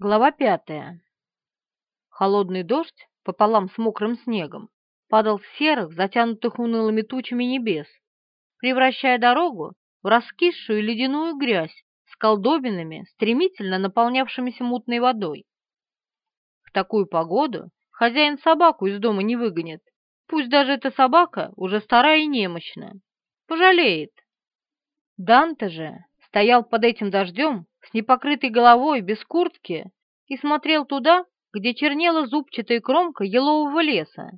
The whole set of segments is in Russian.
Глава пятая. Холодный дождь пополам с мокрым снегом падал с серых, затянутых унылыми тучами небес, превращая дорогу в раскисшую ледяную грязь с колдобинами, стремительно наполнявшимися мутной водой. В такую погоду хозяин собаку из дома не выгонит, пусть даже эта собака уже старая и немощная. Пожалеет. Данте же стоял под этим дождем с непокрытой головой, без куртки, и смотрел туда, где чернела зубчатая кромка елового леса.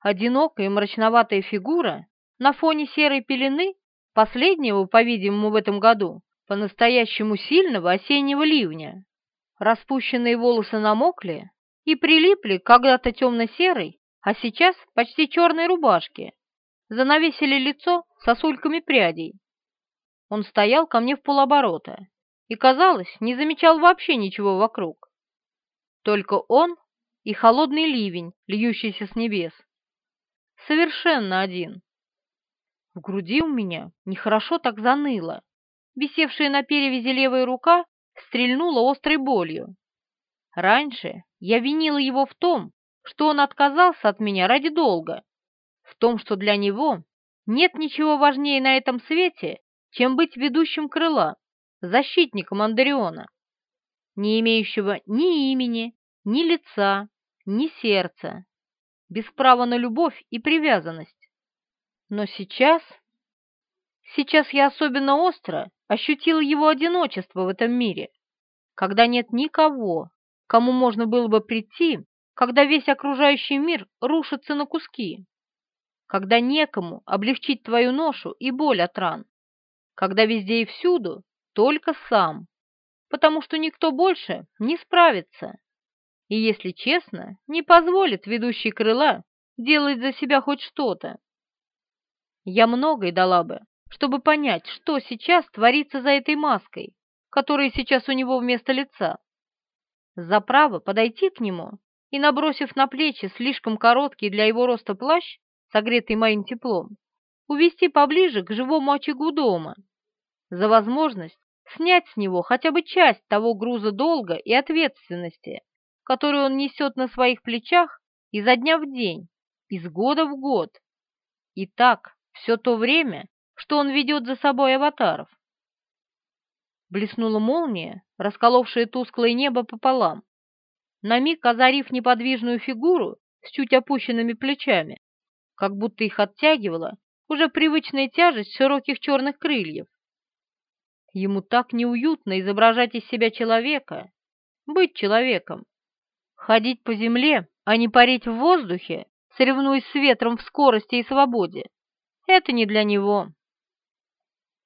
Одинокая мрачноватая фигура на фоне серой пелены, последнего, по-видимому, в этом году, по-настоящему сильного осеннего ливня. Распущенные волосы намокли и прилипли когда-то темно-серой, а сейчас почти черной рубашке, занавесили лицо сосульками прядей. Он стоял ко мне в полоборота и, казалось, не замечал вообще ничего вокруг. Только он и холодный ливень, льющийся с небес. Совершенно один. В груди у меня нехорошо так заныло. Висевшая на перевязи левая рука стрельнула острой болью. Раньше я винила его в том, что он отказался от меня ради долга, в том, что для него нет ничего важнее на этом свете, чем быть ведущим крыла, защитником Андариона, не имеющего ни имени, ни лица, ни сердца, без права на любовь и привязанность. Но сейчас... Сейчас я особенно остро ощутила его одиночество в этом мире, когда нет никого, кому можно было бы прийти, когда весь окружающий мир рушится на куски, когда некому облегчить твою ношу и боль от ран, когда везде и всюду только сам, потому что никто больше не справится. И, если честно, не позволит ведущий крыла делать за себя хоть что-то. Я многое дала бы, чтобы понять, что сейчас творится за этой маской, которая сейчас у него вместо лица. За право подойти к нему и, набросив на плечи слишком короткий для его роста плащ, согретый моим теплом, увести поближе к живому очагу дома. За возможность снять с него хотя бы часть того груза долга и ответственности, которую он несет на своих плечах изо дня в день, из года в год. И так все то время, что он ведет за собой аватаров. Блеснула молния, расколовшая тусклое небо пополам, на миг озарив неподвижную фигуру с чуть опущенными плечами, как будто их оттягивала уже привычная тяжесть широких черных крыльев. Ему так неуютно изображать из себя человека, быть человеком, ходить по земле, а не парить в воздухе, соревнуясь с ветром в скорости и свободе. Это не для него.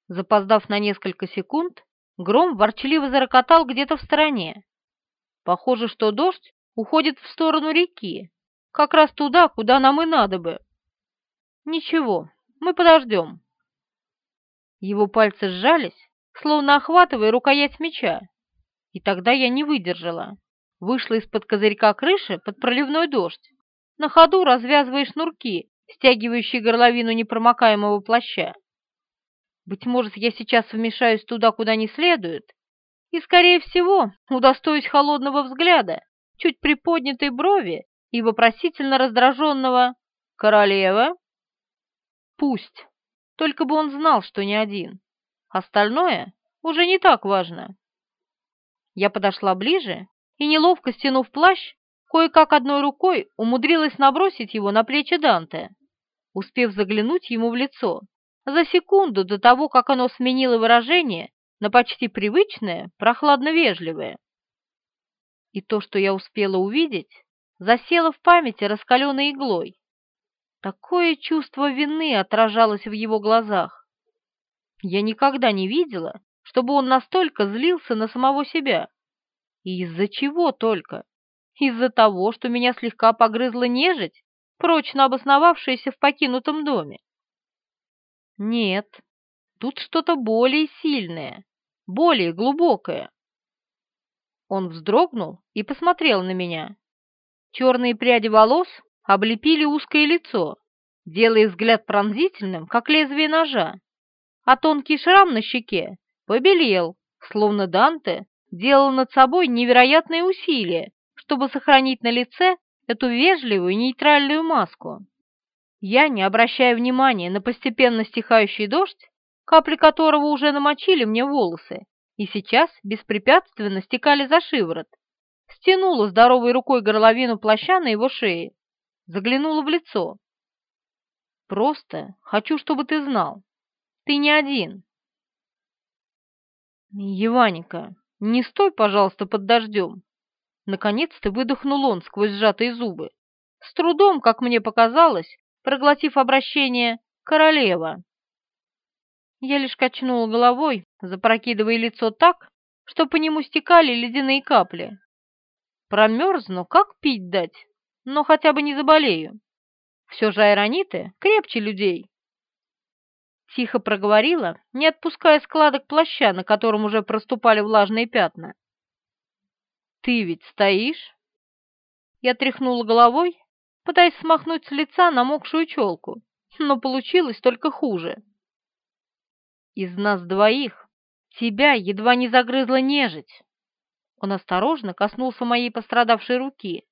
Запоздав на несколько секунд, гром ворчливо зарокотал где-то в стороне. Похоже, что дождь уходит в сторону реки, как раз туда, куда нам и надо бы. Ничего, мы подождем. Его пальцы сжались, словно охватывая рукоять меча. И тогда я не выдержала. Вышла из-под козырька крыши под проливной дождь. На ходу развязывая шнурки, стягивающие горловину непромокаемого плаща. Быть может, я сейчас вмешаюсь туда, куда не следует, и, скорее всего, удостоюсь холодного взгляда, чуть приподнятой брови и вопросительно раздраженного «Королева?» Пусть, только бы он знал, что не один. Остальное уже не так важно. Я подошла ближе и, неловко стянув плащ, кое-как одной рукой умудрилась набросить его на плечи Данте, успев заглянуть ему в лицо за секунду до того, как оно сменило выражение на почти привычное, прохладно-вежливое. И то, что я успела увидеть, засело в памяти раскаленной иглой. Такое чувство вины отражалось в его глазах. Я никогда не видела, чтобы он настолько злился на самого себя. И из-за чего только? Из-за того, что меня слегка погрызла нежить, прочно обосновавшаяся в покинутом доме. Нет, тут что-то более сильное, более глубокое. Он вздрогнул и посмотрел на меня. Черные пряди волос облепили узкое лицо, делая взгляд пронзительным, как лезвие ножа а тонкий шрам на щеке побелел, словно Данте делал над собой невероятные усилия, чтобы сохранить на лице эту вежливую нейтральную маску. Я, не обращая внимания на постепенно стихающий дождь, капли которого уже намочили мне волосы и сейчас беспрепятственно стекали за шиворот, стянула здоровой рукой горловину плаща на его шее, заглянула в лицо. «Просто хочу, чтобы ты знал, ты не один». «Еваника, не стой, пожалуйста, под дождем!» Наконец-то выдохнул он сквозь сжатые зубы, с трудом, как мне показалось, проглотив обращение «королева». Я лишь качнула головой, запрокидывая лицо так, что по нему стекали ледяные капли. Промерзну, как пить дать, но хотя бы не заболею. Все же айрониты крепче людей. Тихо проговорила, не отпуская складок плаща, на котором уже проступали влажные пятна. «Ты ведь стоишь?» Я тряхнула головой, пытаясь смахнуть с лица намокшую челку, но получилось только хуже. «Из нас двоих тебя едва не загрызла нежить». Он осторожно коснулся моей пострадавшей руки,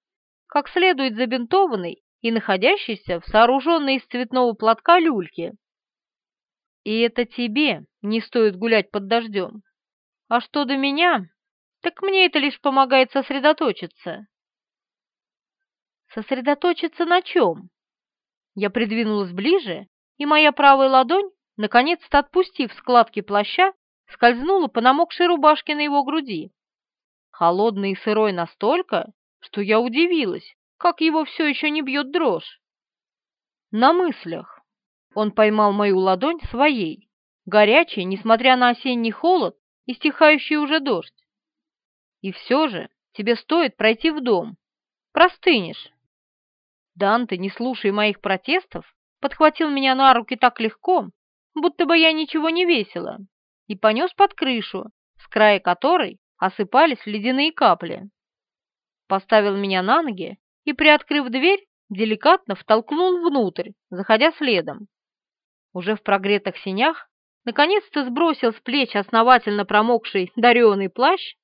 как следует забинтованной и находящейся в сооруженной из цветного платка люльке. И это тебе не стоит гулять под дождем. А что до меня, так мне это лишь помогает сосредоточиться. Сосредоточиться на чем? Я придвинулась ближе, и моя правая ладонь, наконец-то отпустив складки плаща, скользнула по намокшей рубашке на его груди. Холодный и сырой настолько, что я удивилась, как его все еще не бьет дрожь. На мыслях. Он поймал мою ладонь своей, горячей, несмотря на осенний холод и стихающий уже дождь. И все же тебе стоит пройти в дом. Простынешь. Данте, не слушая моих протестов, подхватил меня на руки так легко, будто бы я ничего не весила, и понес под крышу, с края которой осыпались ледяные капли. Поставил меня на ноги и, приоткрыв дверь, деликатно втолкнул внутрь, заходя следом. Уже в прогретых синях наконец-то сбросил с плеч основательно промокший дареный плащ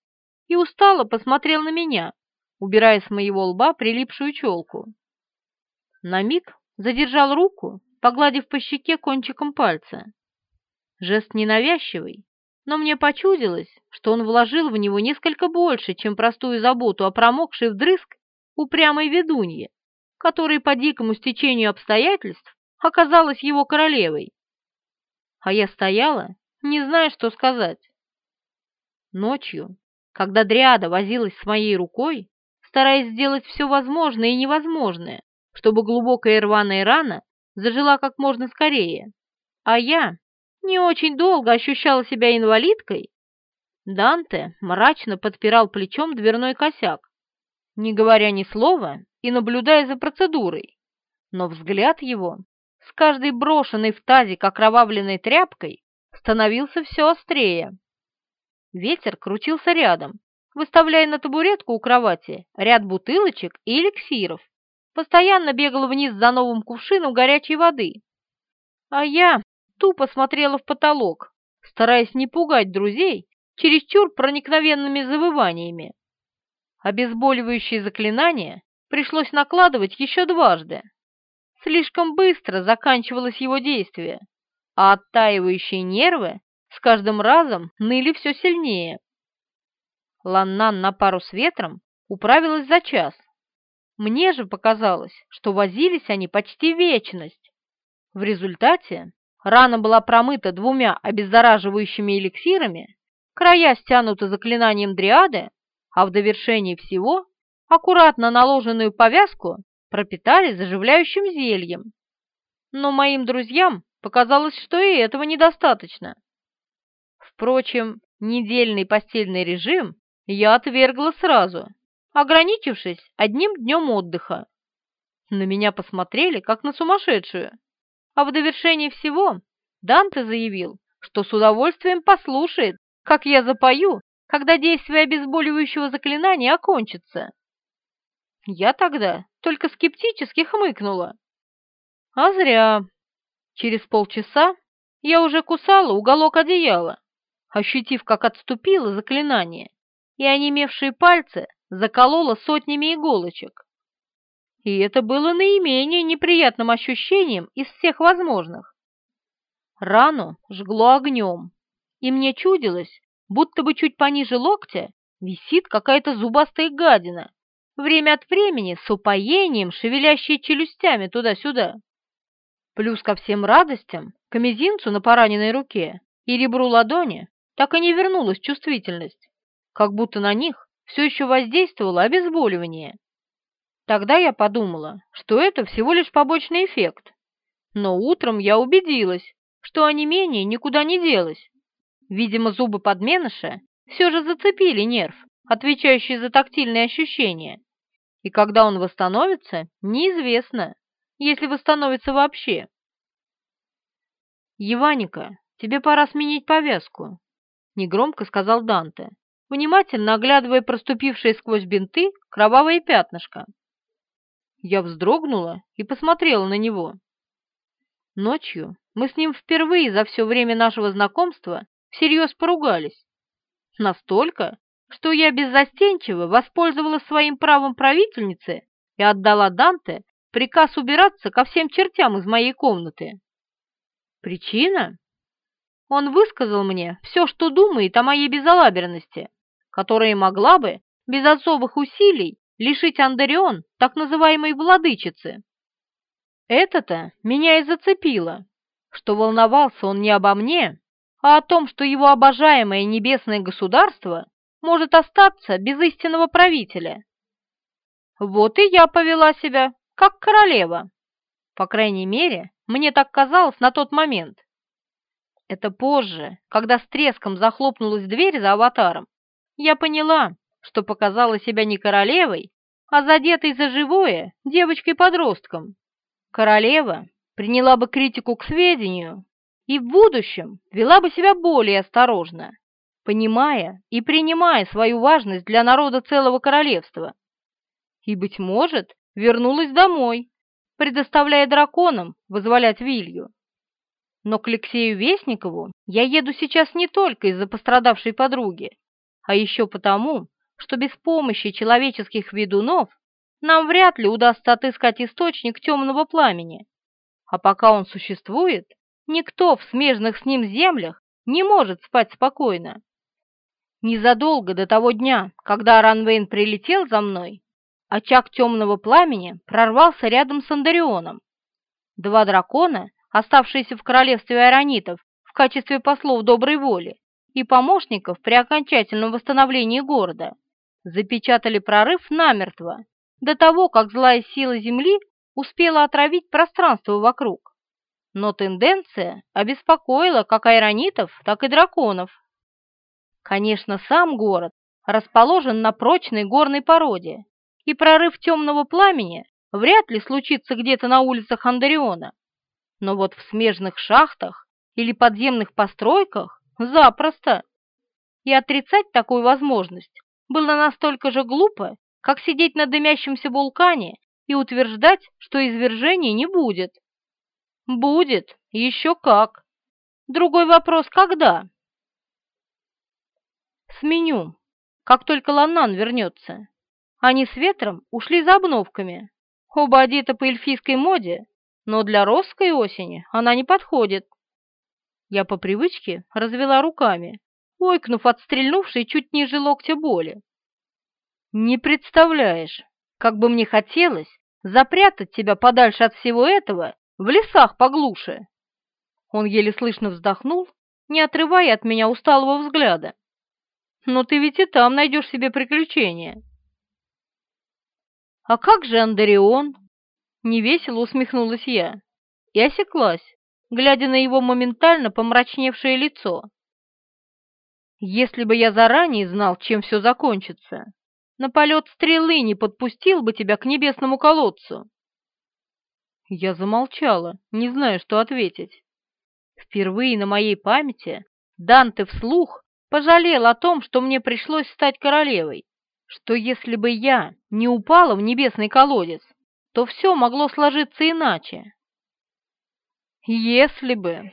и устало посмотрел на меня, убирая с моего лба прилипшую челку. На миг задержал руку, погладив по щеке кончиком пальца. Жест ненавязчивый, но мне почудилось, что он вложил в него несколько больше, чем простую заботу о промокшей вдрызг упрямой ведунье, которая по дикому стечению обстоятельств оказалась его королевой. А я стояла, не зная, что сказать. Ночью, когда Дриада возилась с моей рукой, стараясь сделать все возможное и невозможное, чтобы глубокая рваная рана зажила как можно скорее, а я не очень долго ощущала себя инвалидкой, Данте мрачно подпирал плечом дверной косяк, не говоря ни слова и наблюдая за процедурой, но взгляд его с каждой брошенной в тазик окровавленной тряпкой становился все острее. Ветер крутился рядом, выставляя на табуретку у кровати ряд бутылочек и эликсиров, постоянно бегал вниз за новым кувшином горячей воды. А я тупо смотрела в потолок, стараясь не пугать друзей чересчур проникновенными завываниями. Обезболивающее заклинание пришлось накладывать еще дважды. Слишком быстро заканчивалось его действие, а оттаивающие нервы с каждым разом ныли все сильнее. Ланнан на пару с ветром управилась за час. Мне же показалось, что возились они почти вечность. В результате Рана была промыта двумя обеззараживающими эликсирами, края стянуты заклинанием дриады, а в довершении всего аккуратно наложенную повязку пропитали заживляющим зельем. Но моим друзьям показалось, что и этого недостаточно. Впрочем, недельный постельный режим я отвергла сразу, ограничившись одним днем отдыха. На меня посмотрели, как на сумасшедшую. А в довершение всего Данте заявил, что с удовольствием послушает, как я запою, когда действие обезболивающего заклинания окончится. Я тогда только скептически хмыкнула. А зря. Через полчаса я уже кусала уголок одеяла, ощутив, как отступило заклинание, и онемевшие пальцы заколола сотнями иголочек. И это было наименее неприятным ощущением из всех возможных. Рану жгло огнем, и мне чудилось, будто бы чуть пониже локтя висит какая-то зубастая гадина, время от времени с упоением шевелящая челюстями туда-сюда. Плюс ко всем радостям, к мизинцу на пораненной руке и ребру ладони так и не вернулась чувствительность, как будто на них все еще воздействовало обезболивание. Тогда я подумала, что это всего лишь побочный эффект. Но утром я убедилась, что онемение никуда не делось. Видимо, зубы подменыша все же зацепили нерв, отвечающий за тактильные ощущения. И когда он восстановится, неизвестно, если восстановится вообще. «Еваника, тебе пора сменить повязку», — негромко сказал Данте, внимательно оглядывая проступившие сквозь бинты кровавые пятнышко. Я вздрогнула и посмотрела на него. Ночью мы с ним впервые за все время нашего знакомства всерьез поругались. Настолько, что я беззастенчиво воспользовалась своим правом правительницы и отдала Данте приказ убираться ко всем чертям из моей комнаты. Причина? Он высказал мне все, что думает о моей безалаберности, которая могла бы без особых усилий лишить Андерион так называемой владычицы. Это-то меня и зацепило, что волновался он не обо мне, а о том, что его обожаемое небесное государство может остаться без истинного правителя. Вот и я повела себя, как королева. По крайней мере, мне так казалось на тот момент. Это позже, когда с треском захлопнулась дверь за аватаром, я поняла, что показала себя не королевой, а задетой за живое девочкой-подростком. Королева приняла бы критику к сведению и в будущем вела бы себя более осторожно, понимая и принимая свою важность для народа целого королевства. И, быть может, вернулась домой, предоставляя драконам вызволять Вилью. Но к Алексею Вестникову я еду сейчас не только из-за пострадавшей подруги, а еще потому, что без помощи человеческих ведунов нам вряд ли удастся отыскать источник темного пламени. А пока он существует, никто в смежных с ним землях не может спать спокойно. Незадолго до того дня, когда Ранвейн прилетел за мной, очаг темного пламени прорвался рядом с Андарионом. Два дракона, оставшиеся в королевстве аэронитов в качестве послов доброй воли и помощников при окончательном восстановлении города, запечатали прорыв намертво, до того, как злая сила Земли успела отравить пространство вокруг. Но тенденция обеспокоила как айронитов, так и драконов. Конечно, сам город расположен на прочной горной породе, и прорыв темного пламени вряд ли случится где-то на улицах Андариона. Но вот в смежных шахтах или подземных постройках запросто. И отрицать такую возможность было настолько же глупо, как сидеть на дымящемся вулкане и утверждать, что извержения не будет. Будет, еще как. Другой вопрос, когда? Сменю, как только Ланнан вернется. Они с ветром ушли за обновками. Оба одеты по эльфийской моде, но для росской осени она не подходит. Я по привычке развела руками, ойкнув от стрельнувшей чуть ниже локтя боли. «Не представляешь, как бы мне хотелось запрятать тебя подальше от всего этого в лесах поглуше!» Он еле слышно вздохнул, не отрывая от меня усталого взгляда. «Но ты ведь и там найдешь себе приключения!» «А как же Андерион?» Невесело усмехнулась я и осеклась, глядя на его моментально помрачневшее лицо. Если бы я заранее знал, чем все закончится, на полет стрелы не подпустил бы тебя к небесному колодцу. Я замолчала, не зная, что ответить. Впервые на моей памяти Данте вслух пожалел о том, что мне пришлось стать королевой, что если бы я не упала в небесный колодец, то все могло сложиться иначе. Если бы...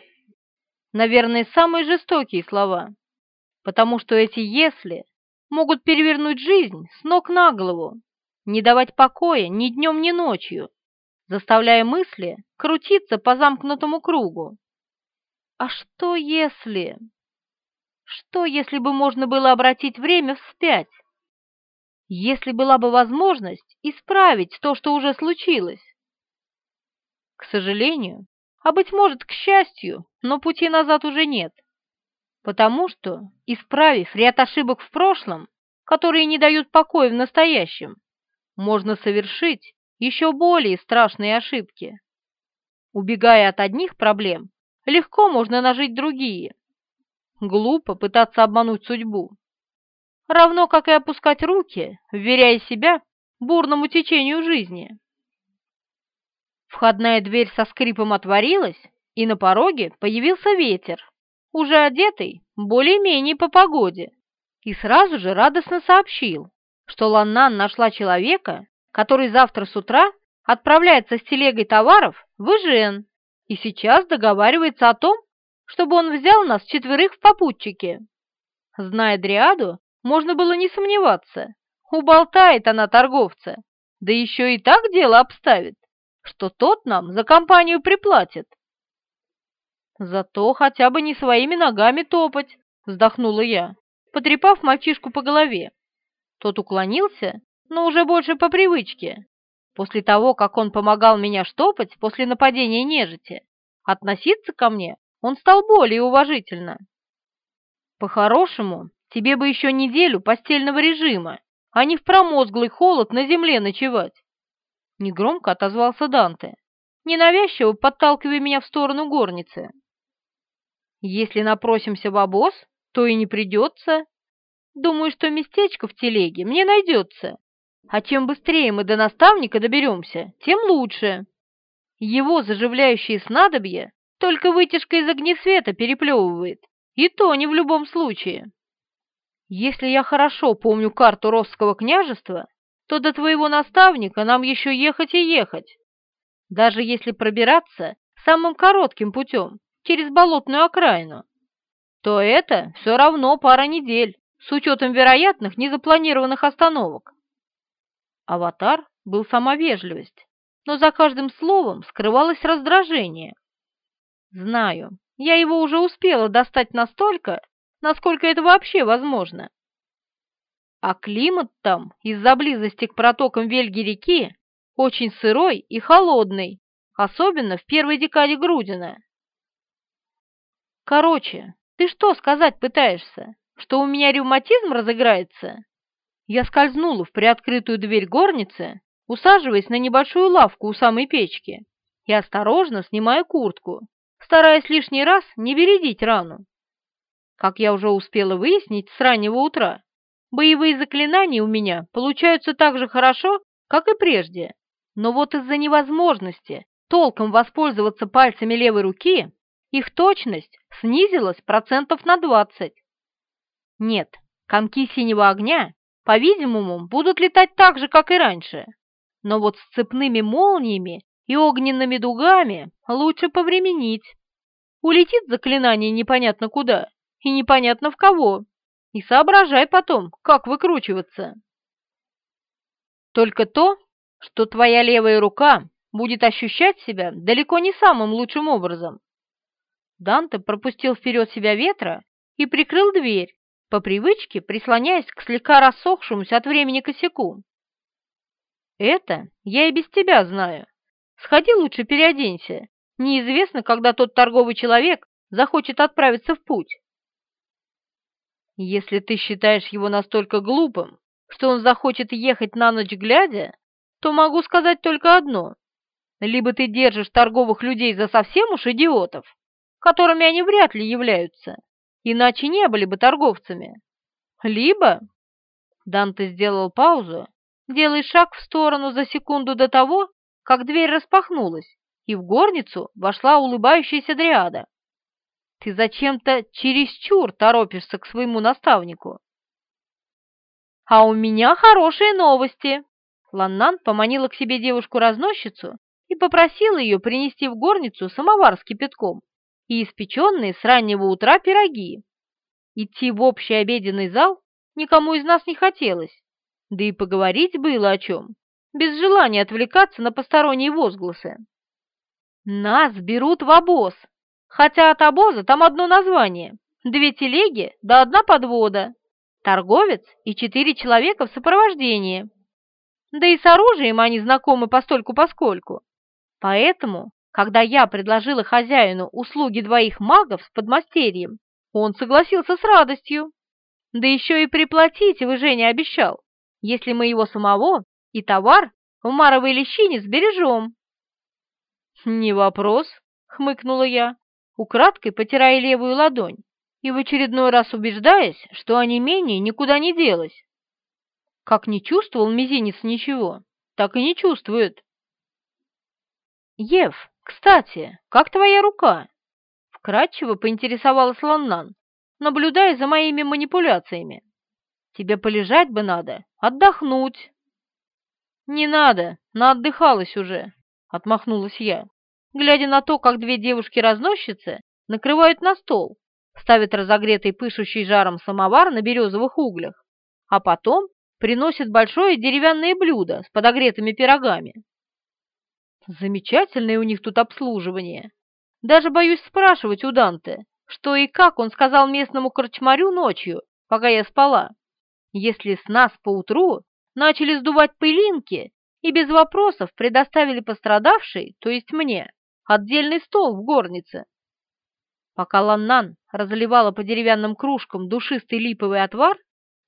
Наверное, самые жестокие слова, потому что эти «если» могут перевернуть жизнь с ног на голову, не давать покоя ни днем, ни ночью, заставляя мысли крутиться по замкнутому кругу. А что если... Что, если бы можно было обратить время вспять? Если была бы возможность исправить то, что уже случилось? К сожалению, а быть может, к счастью, но пути назад уже нет. Потому что, исправив ряд ошибок в прошлом, которые не дают покоя в настоящем, можно совершить еще более страшные ошибки. Убегая от одних проблем, легко можно нажить другие. Глупо пытаться обмануть судьбу. Равно как и опускать руки, вверяя себя бурному течению жизни. Входная дверь со скрипом отворилась, и на пороге появился ветер, уже одетый более-менее по погоде, и сразу же радостно сообщил, что Ланнан нашла человека, который завтра с утра отправляется с телегой товаров в Ижен и сейчас договаривается о том, чтобы он взял нас четверых в попутчике. Зная Дриаду, можно было не сомневаться, уболтает она торговца, да еще и так дело обставит что тот нам за компанию приплатит. Зато хотя бы не своими ногами топать, вздохнула я, потрепав мальчишку по голове. Тот уклонился, но уже больше по привычке. После того, как он помогал меня штопать после нападения нежити, относиться ко мне он стал более уважительно. По-хорошему, тебе бы еще неделю постельного режима, а не в промозглый холод на земле ночевать. Негромко отозвался Данте, ненавязчиво подталкивая меня в сторону горницы. Если напросимся в обоз, то и не придется. Думаю, что местечко в телеге мне найдется. А чем быстрее мы до наставника доберемся, тем лучше. Его заживляющие снадобья только вытяжка из огнесвета переплевывает, и то не в любом случае. Если я хорошо помню карту Росского княжества, то до твоего наставника нам еще ехать и ехать. Даже если пробираться самым коротким путем, через болотную окраину, то это все равно пара недель, с учетом вероятных незапланированных остановок. Аватар был сама вежливость, но за каждым словом скрывалось раздражение. Знаю, я его уже успела достать настолько, насколько это вообще возможно. А климат там, из-за близости к протокам Вельги-реки, очень сырой и холодный, особенно в первой декаде Грудина. Короче, ты что сказать пытаешься? Что у меня ревматизм разыграется? Я скользнула в приоткрытую дверь горницы, усаживаясь на небольшую лавку у самой печки и осторожно снимая куртку, стараясь лишний раз не бередить рану. Как я уже успела выяснить с раннего утра, Боевые заклинания у меня получаются так же хорошо, как и прежде, но вот из-за невозможности толком воспользоваться пальцами левой руки их точность снизилась процентов на 20. Нет, комки синего огня, по-видимому, будут летать так же, как и раньше, но вот с цепными молниями и огненными дугами лучше повременить. Улетит заклинание непонятно куда и непонятно в кого и соображай потом, как выкручиваться. Только то, что твоя левая рука будет ощущать себя далеко не самым лучшим образом. Данте пропустил вперед себя ветра и прикрыл дверь, по привычке прислоняясь к слегка рассохшемуся от времени косяку. «Это я и без тебя знаю. Сходи лучше переоденься. Неизвестно, когда тот торговый человек захочет отправиться в путь». Если ты считаешь его настолько глупым, что он захочет ехать на ночь глядя, то могу сказать только одно. Либо ты держишь торговых людей за совсем уж идиотов, которыми они вряд ли являются, иначе не были бы торговцами. Либо... Данте сделал паузу, делая шаг в сторону за секунду до того, как дверь распахнулась, и в горницу вошла улыбающаяся дриада. Ты зачем-то чересчур торопишься к своему наставнику. А у меня хорошие новости. Ланнан поманила к себе девушку-разносчицу и попросила ее принести в горницу самовар с кипятком и испеченные с раннего утра пироги. Идти в общий обеденный зал никому из нас не хотелось, да и поговорить было о чем, без желания отвлекаться на посторонние возгласы. Нас берут в обоз, хотя от обоза там одно название, две телеги да одна подвода, торговец и четыре человека в сопровождении. Да и с оружием они знакомы постольку-поскольку. Поэтому, когда я предложила хозяину услуги двоих магов с подмастерьем, он согласился с радостью. Да еще и приплатить вы Женя обещал, если мы его самого и товар в маровой лещине сбережем. «Не вопрос», — хмыкнула я, украдкой потирая левую ладонь и в очередной раз убеждаясь, что онемение никуда не делось. Как не чувствовал мизинец ничего, так и не чувствует. «Ев, кстати, как твоя рука?» Вкратчиво поинтересовалась Ланнан, наблюдая за моими манипуляциями. «Тебе полежать бы надо, отдохнуть». «Не надо, наотдыхалась уже», — отмахнулась я, глядя на то, как две девушки-разносчицы накрывают на стол, ставят разогретый пышущий жаром самовар на березовых углях, а потом приносят большое деревянное блюдо с подогретыми пирогами. Замечательное у них тут обслуживание. Даже боюсь спрашивать у Данте, что и как он сказал местному корчмарю ночью, пока я спала. Если с нас поутру начали сдувать пылинки и без вопросов предоставили пострадавшей, то есть мне, отдельный стол в горнице. Пока Ланнан разливала по деревянным кружкам душистый липовый отвар,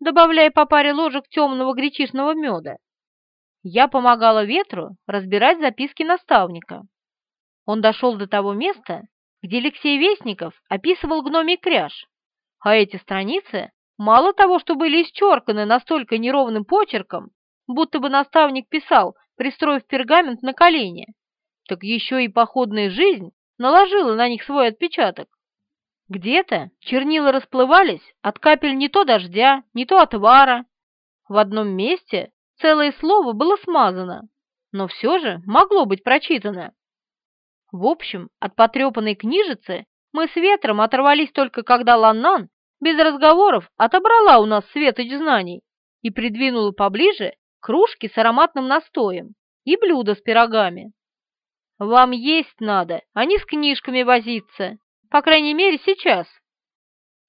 добавляя по паре ложек темного гречишного меда. Я помогала ветру разбирать записки наставника. Он дошел до того места, где Алексей Вестников описывал гномий кряж, а эти страницы мало того, что были исчерканы настолько неровным почерком, будто бы наставник писал, пристроив пергамент на колени, так еще и походная жизнь наложила на них свой отпечаток. Где-то чернила расплывались от капель не то дождя, не то отвара. В одном месте целое слово было смазано, но все же могло быть прочитано. В общем, от потрепанной книжицы мы с ветром оторвались только когда Ланнан без разговоров отобрала у нас светоч знаний и придвинула поближе кружки с ароматным настоем и блюдо с пирогами. «Вам есть надо, а не с книжками возиться», по крайней мере, сейчас.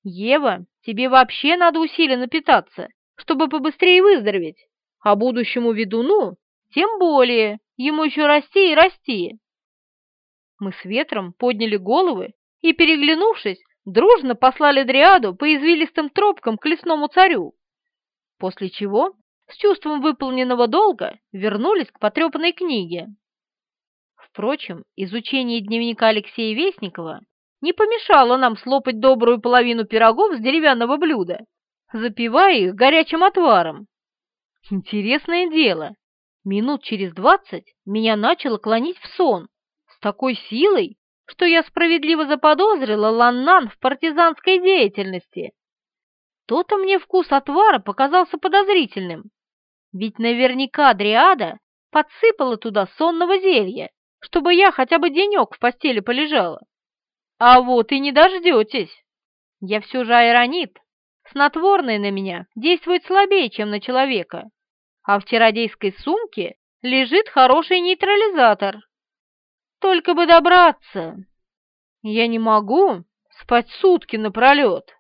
Ева, тебе вообще надо усиленно питаться, чтобы побыстрее выздороветь. А будущему ведуну тем более, ему еще расти и расти. Мы с ветром подняли головы и, переглянувшись, дружно послали Дриаду по извилистым тропкам к лесному царю, после чего с чувством выполненного долга вернулись к потрепанной книге. Впрочем, изучение дневника Алексея Вестникова не помешало нам слопать добрую половину пирогов с деревянного блюда, запивая их горячим отваром. Интересное дело, минут через двадцать меня начало клонить в сон с такой силой, что я справедливо заподозрила Ланнан в партизанской деятельности. То-то мне вкус отвара показался подозрительным, ведь наверняка Дриада подсыпала туда сонного зелья, чтобы я хотя бы денек в постели полежала. А вот и не дождетесь. Я все же аэронит. Снотворное на меня действует слабее, чем на человека. А в чародейской сумке лежит хороший нейтрализатор. Только бы добраться. Я не могу спать сутки напролет.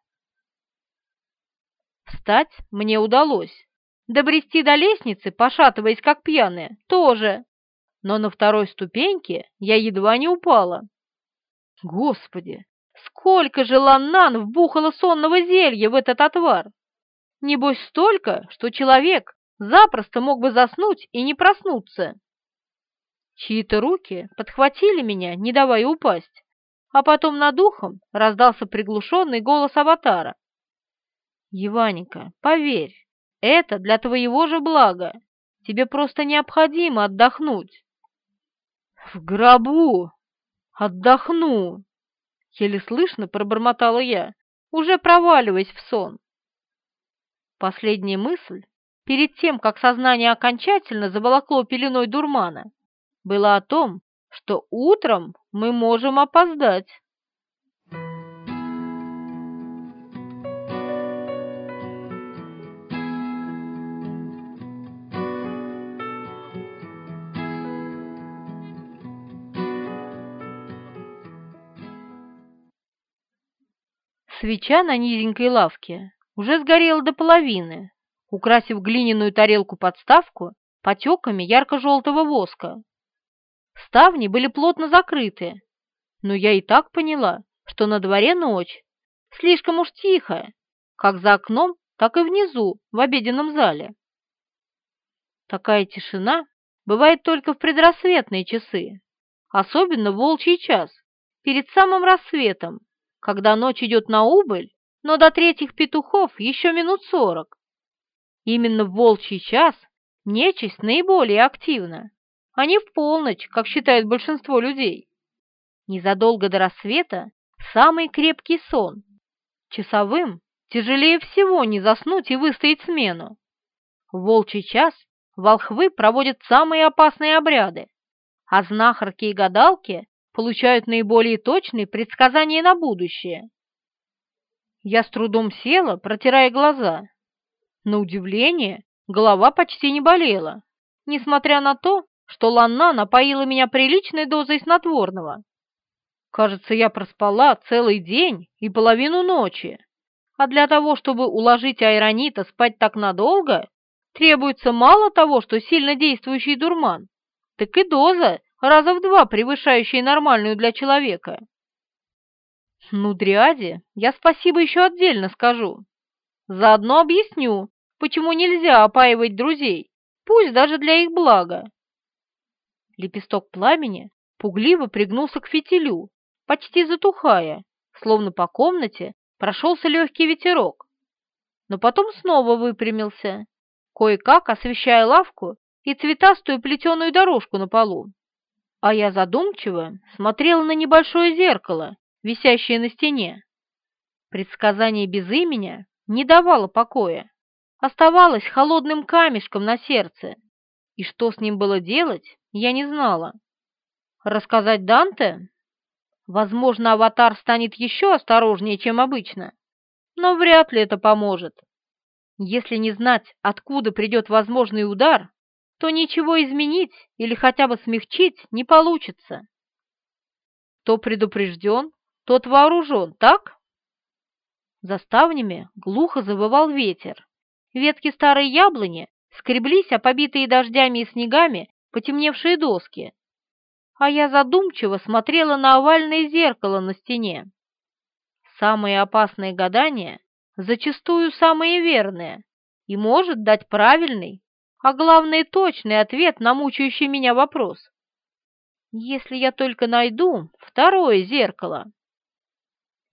Встать мне удалось. Добрести до лестницы, пошатываясь как пьяная, тоже. Но на второй ступеньке я едва не упала. Господи, сколько же ланнан вбухало сонного зелья в этот отвар! Небось столько, что человек запросто мог бы заснуть и не проснуться. Чьи-то руки подхватили меня, не давая упасть, а потом над ухом раздался приглушенный голос аватара. «Еваника, поверь, это для твоего же блага. Тебе просто необходимо отдохнуть». «В гробу!» «Отдохну!» — еле слышно пробормотала я, уже проваливаясь в сон. Последняя мысль, перед тем, как сознание окончательно заволокло пеленой дурмана, было о том, что утром мы можем опоздать. Свеча на низенькой лавке уже сгорела до половины, украсив глиняную тарелку-подставку потеками ярко-желтого воска. Ставни были плотно закрыты, но я и так поняла, что на дворе ночь, слишком уж тихо, как за окном, так и внизу, в обеденном зале. Такая тишина бывает только в предрассветные часы, особенно в волчий час, перед самым рассветом, когда ночь идет на убыль, но до третьих петухов еще минут сорок. Именно в волчий час нечисть наиболее активна, не в полночь, как считает большинство людей. Незадолго до рассвета самый крепкий сон. Часовым тяжелее всего не заснуть и выстоять смену. В волчий час волхвы проводят самые опасные обряды, а знахарки и гадалки получают наиболее точные предсказания на будущее. Я с трудом села, протирая глаза. На удивление, голова почти не болела, несмотря на то, что Ланна напоила меня приличной дозой снотворного. Кажется, я проспала целый день и половину ночи, а для того, чтобы уложить Айронита спать так надолго, требуется мало того, что сильно действующий дурман, так и доза, раза в два превышающая нормальную для человека. Ну, Дриаде я спасибо еще отдельно скажу. Заодно объясню, почему нельзя опаивать друзей, пусть даже для их блага. Лепесток пламени пугливо пригнулся к фитилю, почти затухая, словно по комнате прошелся легкий ветерок. Но потом снова выпрямился, кое-как освещая лавку и цветастую плетеную дорожку на полу. А я задумчиво смотрела на небольшое зеркало, висящее на стене. Предсказание без имени не давало покоя, оставалось холодным камешком на сердце, и что с ним было делать, я не знала. Рассказать Данте? Возможно, аватар станет еще осторожнее, чем обычно, но вряд ли это поможет. Если не знать, откуда придет возможный удар, то ничего изменить или хотя бы смягчить не получится. Кто предупрежден, тот вооружен, так? За ставнями глухо завывал ветер. Ветки старой яблони скреблись о побитые дождями и снегами потемневшие доски, а я задумчиво смотрела на овальное зеркало на стене. Самые опасные гадания зачастую самые верные и может дать правильный, а главное точный ответ на мучающий меня вопрос. Если я только найду второе зеркало.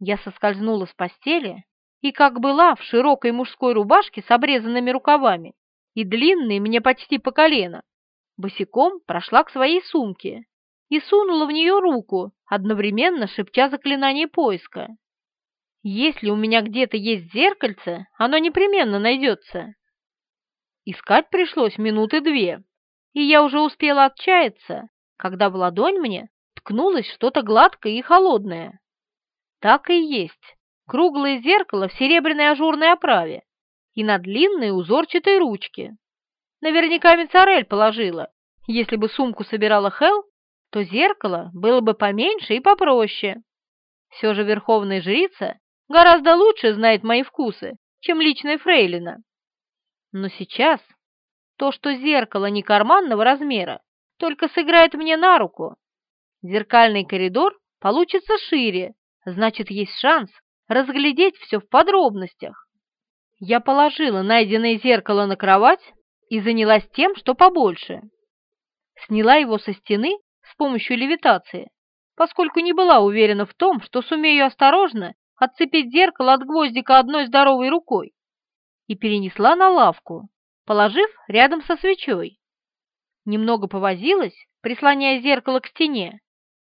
Я соскользнула с постели и, как была, в широкой мужской рубашке с обрезанными рукавами и длинной мне почти по колено, босиком прошла к своей сумке и сунула в нее руку, одновременно шепча заклинание поиска. Если у меня где-то есть зеркальце, оно непременно найдется. Искать пришлось минуты две, и я уже успела отчаяться, когда в ладонь мне ткнулось что-то гладкое и холодное. Так и есть, круглое зеркало в серебряной ажурной оправе и на длинной узорчатой ручке. Наверняка Мицарель положила. Если бы сумку собирала Хел, то зеркало было бы поменьше и попроще. Все же верховная жрица гораздо лучше знает мои вкусы, чем личная фрейлина. Но сейчас то, что зеркало не карманного размера, только сыграет мне на руку. Зеркальный коридор получится шире, значит, есть шанс разглядеть все в подробностях. Я положила найденное зеркало на кровать и занялась тем, что побольше. Сняла его со стены с помощью левитации, поскольку не была уверена в том, что сумею осторожно отцепить зеркало от гвоздика одной здоровой рукой, и перенесла на лавку, положив рядом со свечой. Немного повозилась, прислоняя зеркало к стене,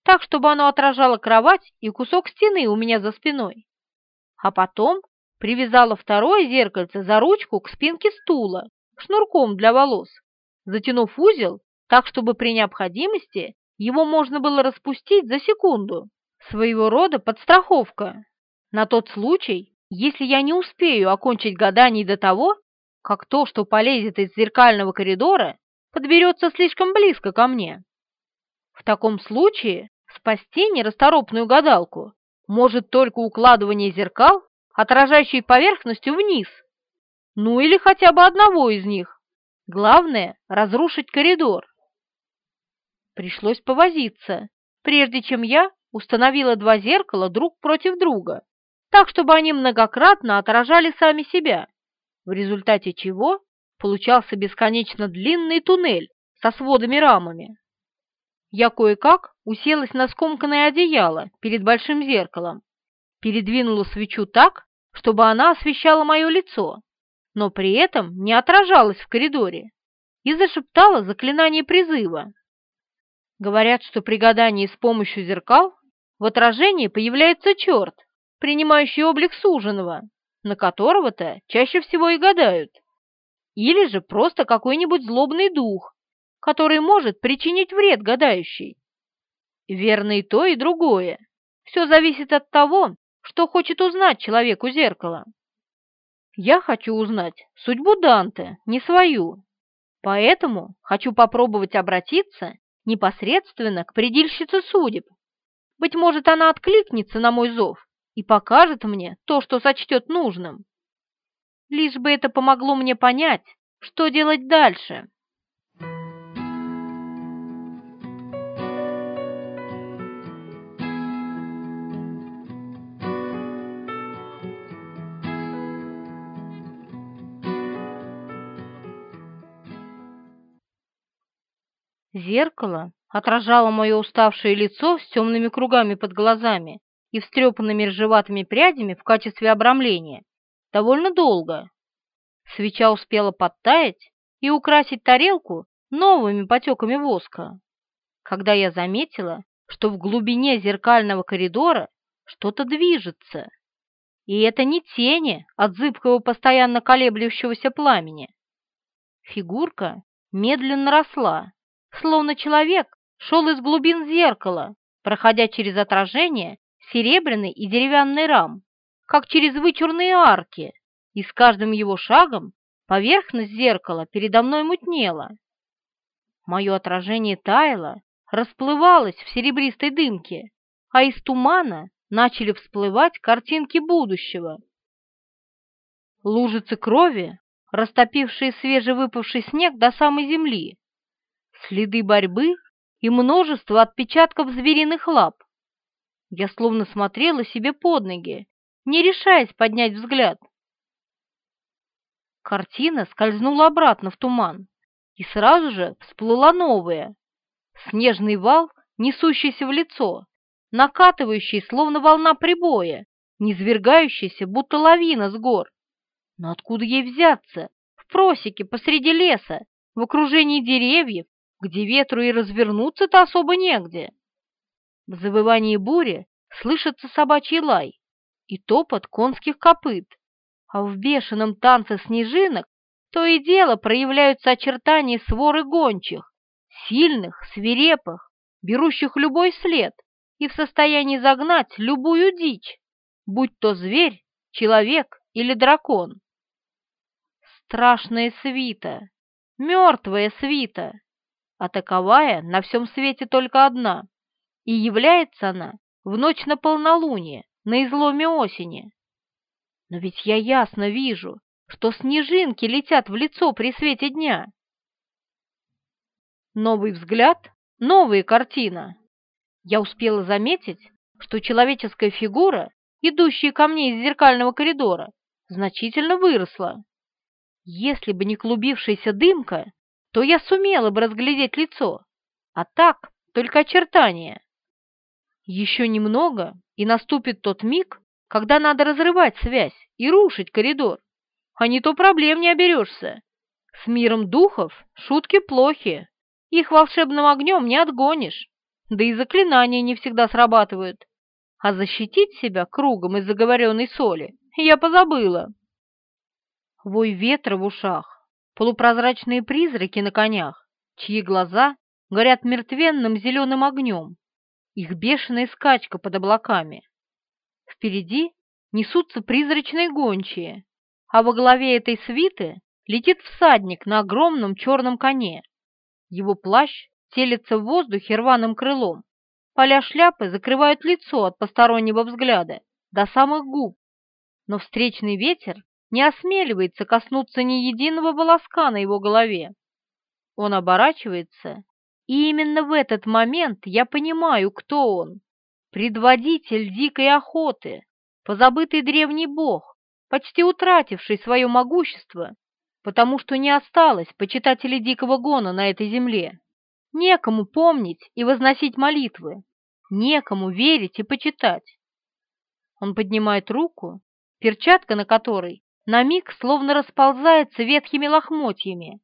так, чтобы оно отражало кровать и кусок стены у меня за спиной. А потом привязала второе зеркальце за ручку к спинке стула шнурком для волос, затянув узел так, чтобы при необходимости его можно было распустить за секунду. Своего рода подстраховка. На тот случай, если я не успею окончить гадание до того, как то, что полезет из зеркального коридора, подберется слишком близко ко мне. В таком случае спасти нерасторопную гадалку может только укладывание зеркал отражающей поверхностью вниз. Ну или хотя бы одного из них. Главное — разрушить коридор. Пришлось повозиться, прежде чем я установила два зеркала друг против друга, так, чтобы они многократно отражали сами себя, в результате чего получался бесконечно длинный туннель со сводами-рамами. Я кое-как уселась на скомканное одеяло перед большим зеркалом, передвинула свечу так, чтобы она освещала мое лицо, но при этом не отражалась в коридоре, и зашептала заклинание призыва. Говорят, что при гадании с помощью зеркал в отражении появляется черт, принимающий облик суженого, на которого-то чаще всего и гадают. Или же просто какой-нибудь злобный дух, который может причинить вред гадающей. Верно и то, и другое. Все зависит от того, что хочет узнать человек у зеркала. Я хочу узнать судьбу Данте, не свою. Поэтому хочу попробовать обратиться непосредственно к предельщице судеб. Быть может, она откликнется на мой зов и покажет мне то, что сочтет нужным. Лишь бы это помогло мне понять, что делать дальше. Зеркало отражало мое уставшее лицо с темными кругами под глазами и встрепанными ржеватыми прядями в качестве обрамления довольно долго. Свеча успела подтаять и украсить тарелку новыми потеками воска, когда я заметила, что в глубине зеркального коридора что-то движется. И это не тени от зыбкого постоянно колеблющегося пламени. Фигурка медленно росла, словно человек шел из глубин зеркала, проходя через отражение серебряной и деревянной рам, как через вычурные арки, и с каждым его шагом поверхность зеркала передо мной мутнела. Мое отражение таяло, расплывалось в серебристой дымке, а из тумана начали всплывать картинки будущего. Лужицы крови, растопившие свежевыпавший снег до самой земли, следы борьбы и множество отпечатков звериных лап. Я словно смотрела себе под ноги, не решаясь поднять взгляд. Картина скользнула обратно в туман, и сразу же всплыла новая. Снежный вал, несущийся в лицо, накатывающий, словно волна прибоя, низвергающийся, будто лавина с гор. Но откуда ей взяться? В просеке, посреди леса, в окружении деревьев, где ветру и развернуться-то особо негде. В завывании бури слышится собачий лай и топот конских копыт, а в бешеном танце снежинок то и дело проявляются очертания своры гончих, сильных, свирепых, берущих любой след и в состоянии загнать любую дичь, будь то зверь, человек или дракон. Страшная свита, мертвая свита, а таковая на всем свете только одна, и является она в ночь на полнолуние, на изломе осени. Но ведь я ясно вижу, что снежинки летят в лицо при свете дня. Новый взгляд, новая картина. Я успела заметить, что человеческая фигура, идущая ко мне из зеркального коридора, значительно выросла. Если бы не клубившаяся дымка, то я сумела бы разглядеть лицо, а так только очертания. Еще немного, и наступит тот миг, когда надо разрывать связь и рушить коридор, а не то проблем не оберешься. С миром духов шутки плохи, их волшебным огнем не отгонишь, да и заклинания не всегда срабатывают. А защитить себя кругом из заговоренной соли я позабыла. Вой ветра в ушах, полупрозрачные призраки на конях, чьи глаза горят мертвенным зеленым огнем, их бешеная скачка под облаками. Впереди несутся призрачные гончие, а во главе этой свиты летит всадник на огромном черном коне. Его плащ телится в воздухе рваным крылом, поля шляпы закрывают лицо от постороннего взгляда до самых губ. но встречный ветер не осмеливается коснуться ни единого волоска на его голове. Он оборачивается, и именно в этот момент я понимаю, кто он. Предводитель дикой охоты, позабытый древний бог, почти утративший свое могущество, потому что не осталось почитателей дикого гона на этой земле. Некому помнить и возносить молитвы, некому верить и почитать. Он поднимает руку, перчатка на которой на миг словно расползается ветхими лохмотьями,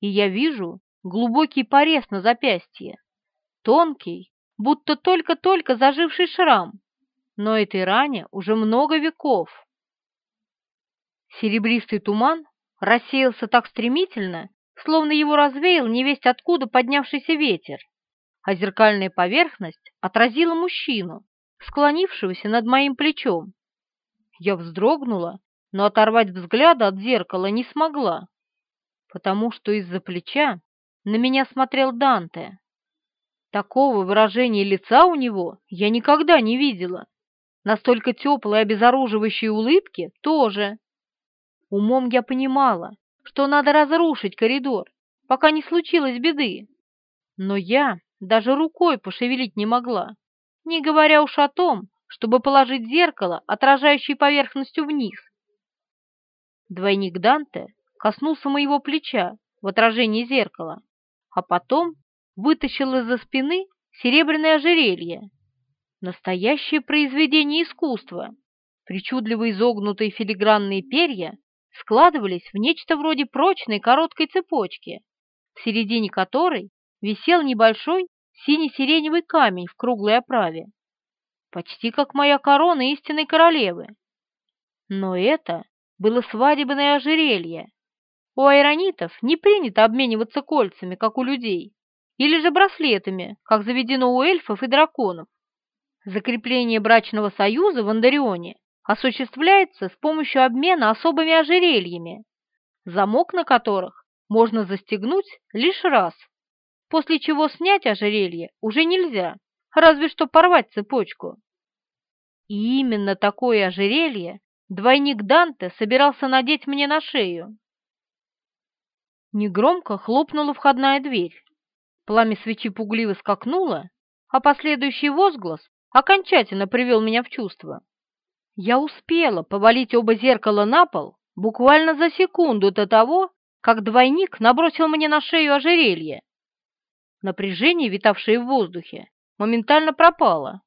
и я вижу глубокий порез на запястье, тонкий, будто только-только заживший шрам, но этой ране уже много веков. Серебристый туман рассеялся так стремительно, словно его развеял невесть откуда поднявшийся ветер, а зеркальная поверхность отразила мужчину, склонившегося над моим плечом. Я вздрогнула, но оторвать взгляда от зеркала не смогла, потому что из-за плеча на меня смотрел Данте. Такого выражения лица у него я никогда не видела. Настолько теплой и обезоруживающей улыбки тоже. Умом я понимала, что надо разрушить коридор, пока не случилось беды. Но я даже рукой пошевелить не могла, не говоря уж о том, чтобы положить зеркало, отражающее поверхностью вниз. Двойник Данте коснулся моего плеча в отражении зеркала, а потом вытащил из-за спины серебряное ожерелье. Настоящее произведение искусства. Причудливо изогнутые филигранные перья складывались в нечто вроде прочной короткой цепочки, в середине которой висел небольшой сине-сиреневый камень в круглой оправе, почти как моя корона истинной королевы. Но это было свадебное ожерелье. У айронитов не принято обмениваться кольцами, как у людей, или же браслетами, как заведено у эльфов и драконов. Закрепление брачного союза в Андарионе осуществляется с помощью обмена особыми ожерельями, замок на которых можно застегнуть лишь раз, после чего снять ожерелье уже нельзя, разве что порвать цепочку. И именно такое ожерелье двойник Данте собирался надеть мне на шею. Негромко хлопнула входная дверь. Пламя свечи пугливо скакнуло, а последующий возглас окончательно привел меня в чувство. Я успела повалить оба зеркала на пол буквально за секунду до того, как двойник набросил мне на шею ожерелье. Напряжение, витавшее в воздухе, моментально пропало,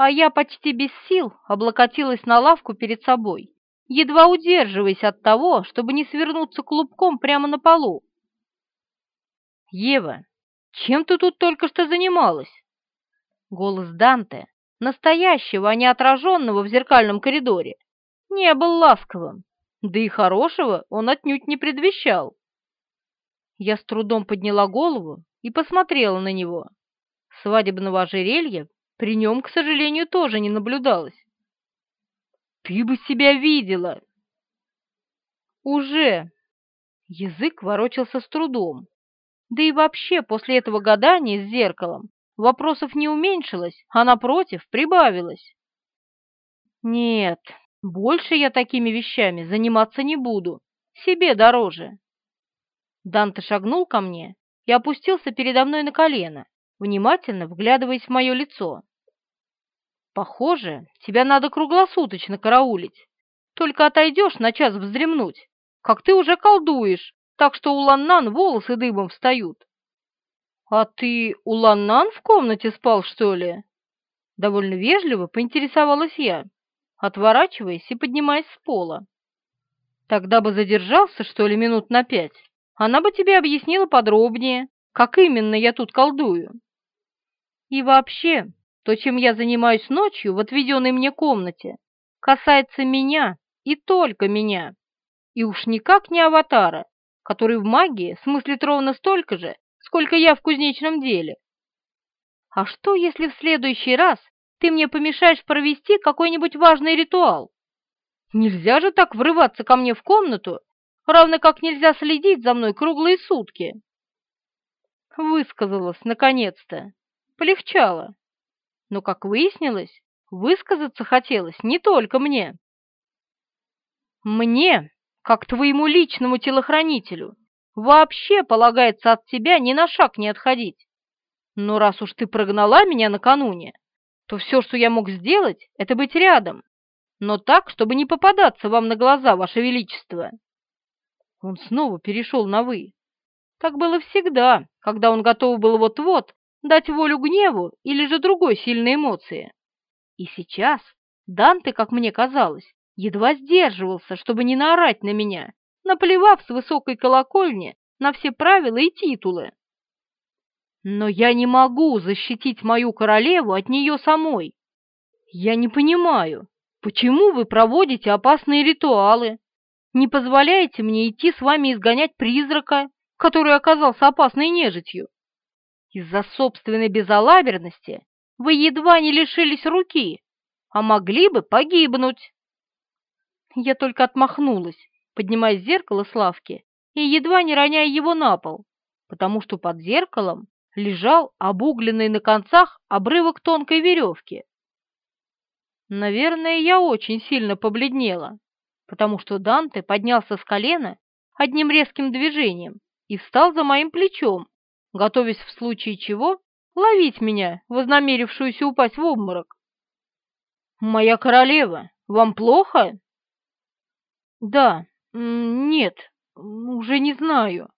а я почти без сил облокотилась на лавку перед собой, едва удерживаясь от того, чтобы не свернуться клубком прямо на полу. «Ева, чем ты тут только что занималась?» Голос Данте настоящего, а не отраженного в зеркальном коридоре, не был ласковым, да и хорошего он отнюдь не предвещал. Я с трудом подняла голову и посмотрела на него. Свадебного ожерелья при нем, к сожалению, тоже не наблюдалось. «Ты бы себя видела!» «Уже!» Язык ворочался с трудом. Да и вообще после этого гадания с зеркалом вопросов не уменьшилось, а напротив прибавилось. Нет, больше я такими вещами заниматься не буду, себе дороже. Данте шагнул ко мне и опустился передо мной на колено, внимательно вглядываясь в мое лицо. «Похоже, тебя надо круглосуточно караулить. Только отойдешь на час вздремнуть, как ты уже колдуешь, так что у Ланнан волосы дыбом встают. «А ты у Ланнан в комнате спал, что ли?» Довольно вежливо поинтересовалась я, отворачиваясь и поднимаясь с пола. «Тогда бы задержался, что ли, минут на пять. Она бы тебе объяснила подробнее, как именно я тут колдую. И вообще, то, чем я занимаюсь ночью в отведенной мне комнате, касается меня и только меня, и уж никак не аватара, который в магии смыслит ровно столько же, сколько я в кузнечном деле. А что, если в следующий раз ты мне помешаешь провести какой-нибудь важный ритуал? Нельзя же так врываться ко мне в комнату, равно как нельзя следить за мной круглые сутки. Высказалась, наконец-то. Полегчало. Но, как выяснилось, высказаться хотелось не только мне. Мне, как твоему личному телохранителю, вообще полагается от тебя ни на шаг не отходить. Но раз уж ты прогнала меня накануне, то все, что я мог сделать, это быть рядом, но так, чтобы не попадаться вам на глаза, ваше величество. Он снова перешел на «вы». Так было всегда, когда он готов был вот-вот дать волю гневу или же другой сильной эмоции. И сейчас Данте, как мне казалось, едва сдерживался, чтобы не наорать на меня, наплевав с высокой колокольни на все правила и титулы. Но я не могу защитить мою королеву от нее самой. Я не понимаю, почему вы проводите опасные ритуалы, не позволяете мне идти с вами изгонять призрака, который оказался опасной нежитью. Из-за собственной безалаберности вы едва не лишились руки, а могли бы погибнуть. Я только отмахнулась, поднимая зеркало с лавки и едва не роняя его на пол, потому что под зеркалом лежал обугленный на концах обрывок тонкой веревки. Наверное, я очень сильно побледнела, потому что Данте поднялся с колена одним резким движением и встал за моим плечом, готовясь в случае чего ловить меня, вознамерившуюся упасть в обморок. «Моя королева, вам плохо?» «Да, нет, уже не знаю».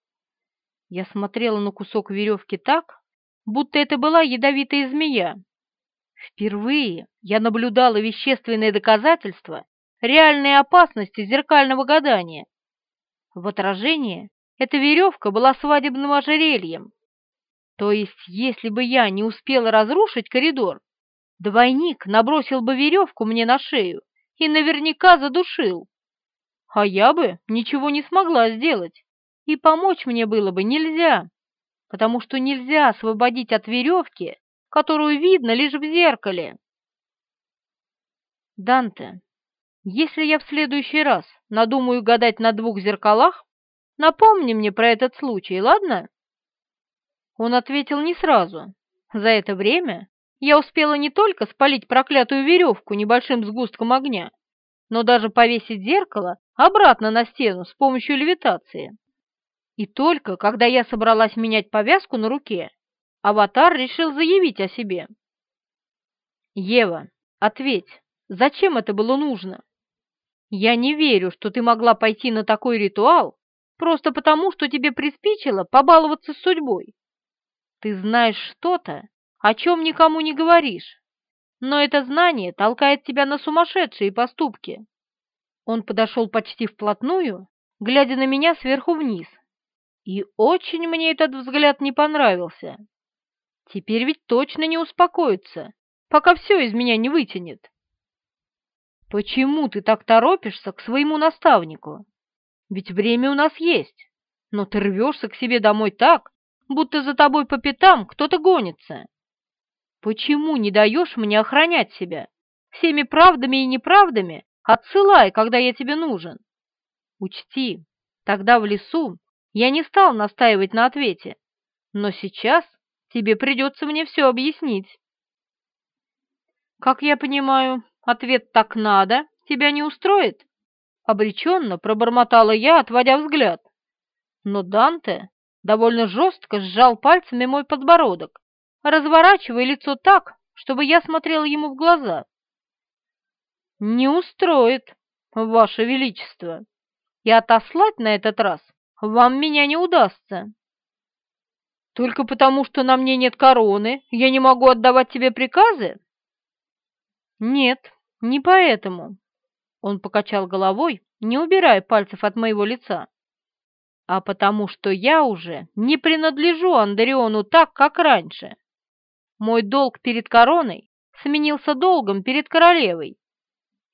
Я смотрела на кусок веревки так, будто это была ядовитая змея. Впервые я наблюдала вещественные доказательства реальной опасности зеркального гадания. В отражении эта веревка была свадебным ожерельем. То есть, если бы я не успела разрушить коридор, двойник набросил бы веревку мне на шею и наверняка задушил. А я бы ничего не смогла сделать, и помочь мне было бы нельзя, потому что нельзя освободить от веревки, которую видно лишь в зеркале. Данте, если я в следующий раз надумаю гадать на двух зеркалах, напомни мне про этот случай, ладно? Он ответил не сразу. За это время я успела не только спалить проклятую веревку небольшим сгустком огня, но даже повесить зеркало обратно на стену с помощью левитации. И только когда я собралась менять повязку на руке, аватар решил заявить о себе. «Ева, ответь, зачем это было нужно? Я не верю, что ты могла пойти на такой ритуал просто потому, что тебе приспичило побаловаться с судьбой. Ты знаешь что-то, о чем никому не говоришь, но это знание толкает тебя на сумасшедшие поступки. Он подошел почти вплотную, глядя на меня сверху вниз, и очень мне этот взгляд не понравился. Теперь ведь точно не успокоится, пока все из меня не вытянет. Почему ты так торопишься к своему наставнику? Ведь время у нас есть, но ты рвешься к себе домой так, будто за тобой по пятам кто-то гонится. Почему не даешь мне охранять себя? Всеми правдами и неправдами отсылай, когда я тебе нужен. Учти, тогда в лесу я не стал настаивать на ответе, но сейчас тебе придется мне все объяснить. Как я понимаю, ответ «так надо» тебя не устроит? Обреченно пробормотала я, отводя взгляд. Но Данте довольно жестко сжал пальцами мой подбородок, разворачивая лицо так, чтобы я смотрела ему в глаза. «Не устроит, Ваше Величество, и отослать на этот раз вам меня не удастся. Только потому, что на мне нет короны, я не могу отдавать тебе приказы? Нет, не поэтому. Он покачал головой, не убирая пальцев от моего лица. А потому что я уже не принадлежу Андариону так, как раньше. Мой долг перед короной сменился долгом перед королевой.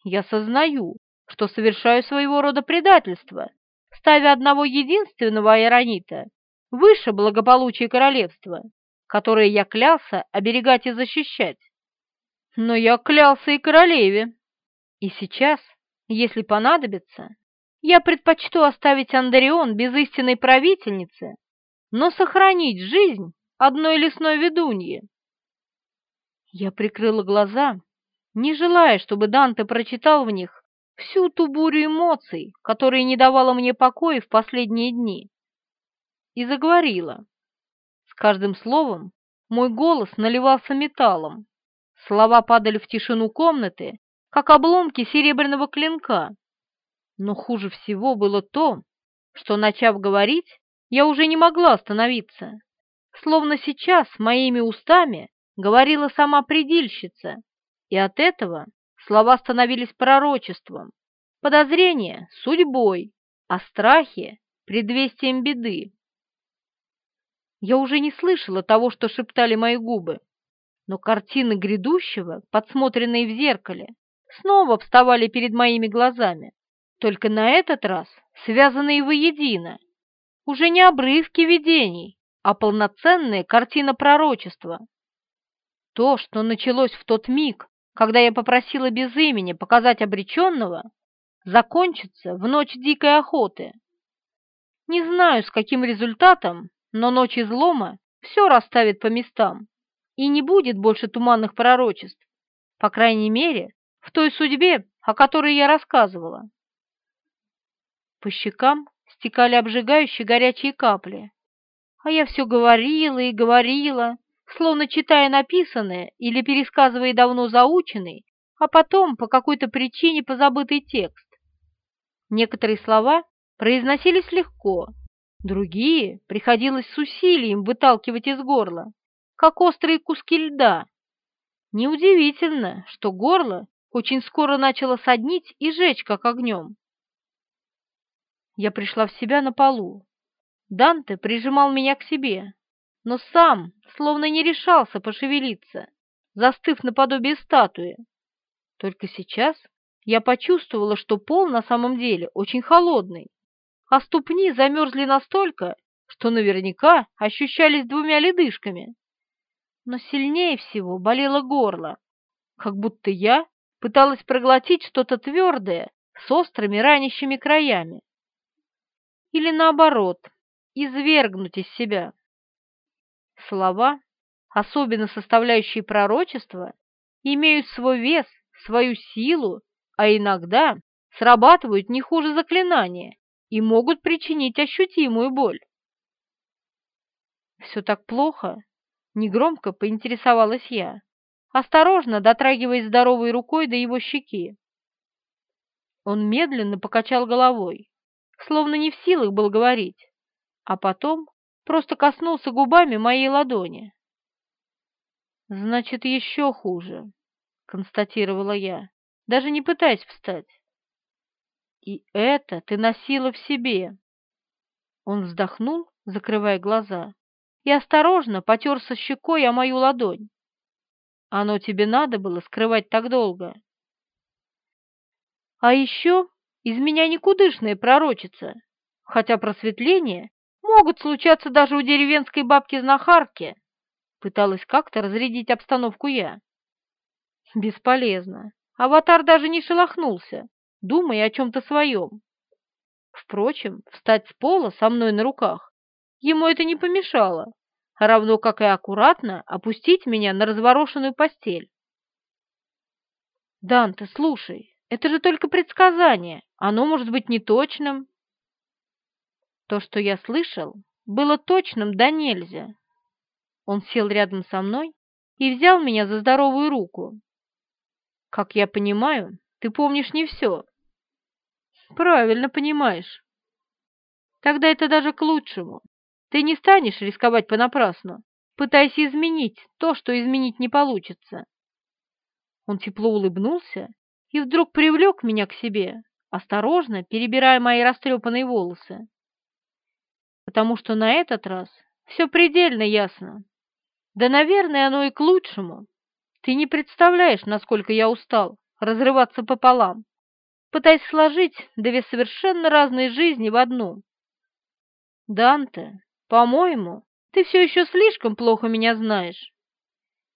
Я сознаю, что совершаю своего рода предательство, ставя одного единственного аэронита выше благополучия королевства, которое я клялся оберегать и защищать. Но я клялся и королеве. И сейчас, если понадобится, я предпочту оставить Андарион без истинной правительницы, но сохранить жизнь одной лесной ведуньи. Я прикрыла глаза, не желая, чтобы Данте прочитал в них всю ту бурю эмоций, которые не давала мне покоя в последние дни. И заговорила. С каждым словом мой голос наливался металлом. Слова падали в тишину комнаты, как обломки серебряного клинка. Но хуже всего было то, что, начав говорить, я уже не могла остановиться. Словно сейчас моими устами говорила сама предильщица, и от этого слова становились пророчеством, подозрения — судьбой, а страхи — предвестием беды. Я уже не слышала того, что шептали мои губы, но картины грядущего, подсмотренные в зеркале, снова вставали перед моими глазами, только на этот раз связанные воедино, уже не обрывки видений, а полноценная картина пророчества. То, что началось в тот миг, когда я попросила без имени показать обреченного, закончится в ночь дикой охоты. Не знаю, с каким результатом, но ночь излома все расставит по местам, и не будет больше туманных пророчеств, по крайней мере, в той судьбе, о которой я рассказывала. По щекам стекали обжигающие горячие капли, а я все говорила и говорила, словно читая написанное или пересказывая давно заученный, а потом по какой-то причине позабытый текст. Некоторые слова произносились легко, другие приходилось с усилием выталкивать из горла, как острые куски льда. Неудивительно, что горло очень скоро начало соднить и жечь, как огнем. Я пришла в себя на полу. Данте прижимал меня к себе, но сам словно не решался пошевелиться, застыв наподобие статуи. Только сейчас я почувствовала, что пол на самом деле очень холодный, а ступни замерзли настолько, что наверняка ощущались двумя ледышками. Но сильнее всего болело горло, как будто я пыталась проглотить что-то твердое с острыми ранящими краями. Или наоборот, извергнуть из себя. Слова, особенно составляющие пророчества, имеют свой вес, свою силу, а иногда срабатывают не хуже заклинания и могут причинить ощутимую боль. «Все так плохо?» — негромко поинтересовалась я, осторожно дотрагиваясь здоровой рукой до его щеки. Он медленно покачал головой, словно не в силах был говорить, а потом просто коснулся губами моей ладони. «Значит, еще хуже», — констатировала я, даже не пытаясь встать. «И это ты носила в себе». Он вздохнул, закрывая глаза, и осторожно потерся щекой о мою ладонь. «Оно тебе надо было скрывать так долго». «А еще из меня никудышная пророчица, хотя просветление могут случаться даже у деревенской бабки-знахарки. Пыталась как-то разрядить обстановку я. Бесполезно. Аватар даже не шелохнулся, думая о чем-то своем. Впрочем, встать с пола со мной на руках ему это не помешало, равно как и аккуратно опустить меня на разворошенную постель. «Данте, слушай, это же только предсказание, оно может быть неточным». То, что я слышал, было точным да нельзя. Он сел рядом со мной и взял меня за здоровую руку. «Как я понимаю, ты помнишь не все». «Правильно понимаешь». «Тогда это даже к лучшему. Ты не станешь рисковать понапрасну, пытаясь изменить то, что изменить не получится». Он тепло улыбнулся и вдруг привлек меня к себе, осторожно перебирая мои растрепанные волосы потому что на этот раз все предельно ясно. Да, наверное, оно и к лучшему. Ты не представляешь, насколько я устал разрываться пополам, пытаясь сложить две совершенно разные жизни в одну. Данте, по-моему, ты все еще слишком плохо меня знаешь.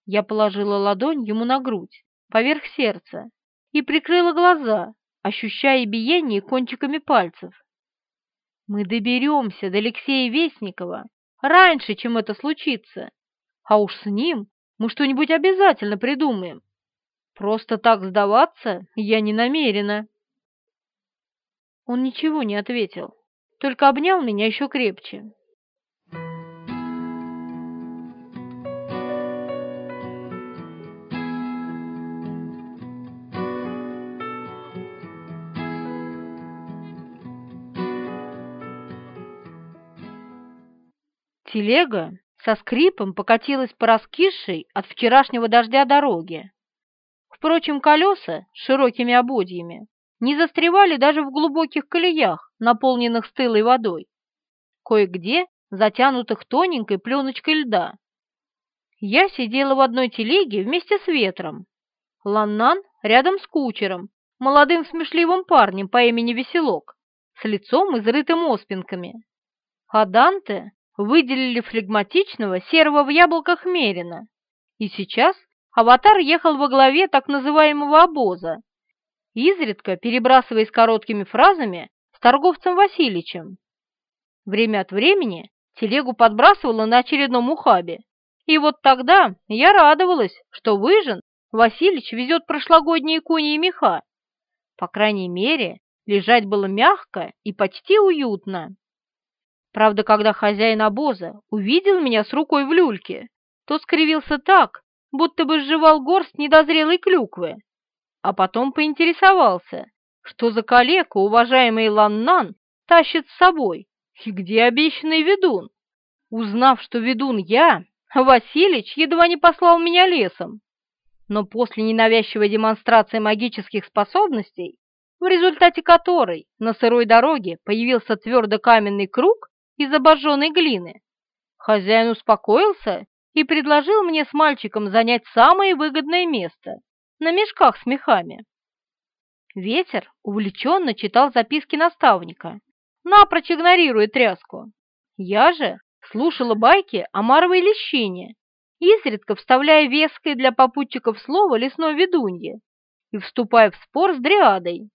Я положила ладонь ему на грудь, поверх сердца, и прикрыла глаза, ощущая биение кончиками пальцев. Мы доберемся до Алексея Вестникова раньше, чем это случится, а уж с ним мы что-нибудь обязательно придумаем. Просто так сдаваться я не намерена. Он ничего не ответил, только обнял меня еще крепче. Телега со скрипом покатилась по раскисшей от вчерашнего дождя дороге. Впрочем, колеса с широкими ободьями не застревали даже в глубоких колеях, наполненных стылой водой, кое-где затянутых тоненькой пленочкой льда. Я сидела в одной телеге вместе с ветром. Ланнан рядом с кучером, молодым смешливым парнем по имени Веселок, с лицом изрытым оспинками. А Данте выделили флегматичного серого в яблоках Мерина, и сейчас аватар ехал во главе так называемого обоза, изредка перебрасываясь короткими фразами с торговцем Васильичем. Время от времени телегу подбрасывала на очередном ухабе, и вот тогда я радовалась, что выжен Василич везет прошлогодние кони и меха. По крайней мере, лежать было мягко и почти уютно. Правда, когда хозяин обоза увидел меня с рукой в люльке, то скривился так, будто бы сживал горсть недозрелой клюквы, а потом поинтересовался, что за калека уважаемый Ланнан тащит с собой и где обещанный ведун. Узнав, что ведун я, Василич едва не послал меня лесом. Но после ненавязчивой демонстрации магических способностей, в результате которой на сырой дороге появился твердо-каменный круг, из обожженной глины. Хозяин успокоился и предложил мне с мальчиком занять самое выгодное место на мешках с мехами. Ветер увлеченно читал записки наставника, напрочь игнорируя тряску. Я же слушала байки о маровой лещине, изредка вставляя веское для попутчиков слово лесной ведунье и вступая в спор с дриадой.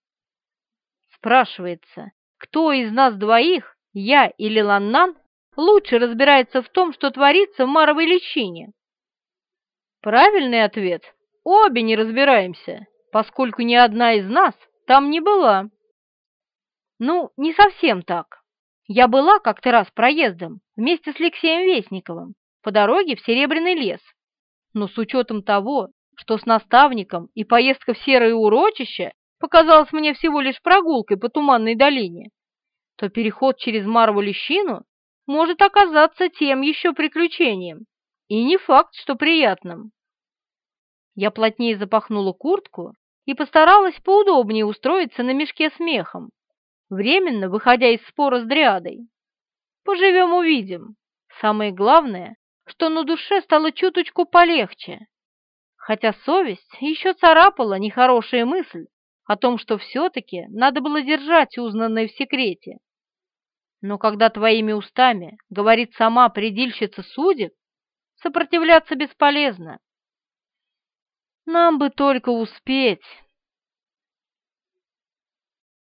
Спрашивается, кто из нас двоих я или Ланнан лучше разбирается в том, что творится в маровой личине? Правильный ответ – обе не разбираемся, поскольку ни одна из нас там не была. Ну, не совсем так. Я была как-то раз проездом вместе с Алексеем Вестниковым по дороге в Серебряный лес. Но с учетом того, что с наставником и поездка в Серое урочище показалась мне всего лишь прогулкой по Туманной долине, то переход через Марву-лещину может оказаться тем еще приключением, и не факт, что приятным. Я плотнее запахнула куртку и постаралась поудобнее устроиться на мешке с мехом, временно выходя из спора с дриадой. Поживем-увидим. Самое главное, что на душе стало чуточку полегче, хотя совесть еще царапала нехорошая мысль о том, что все-таки надо было держать узнанное в секрете. Но когда твоими устами говорит сама предельщица судеб, сопротивляться бесполезно. Нам бы только успеть.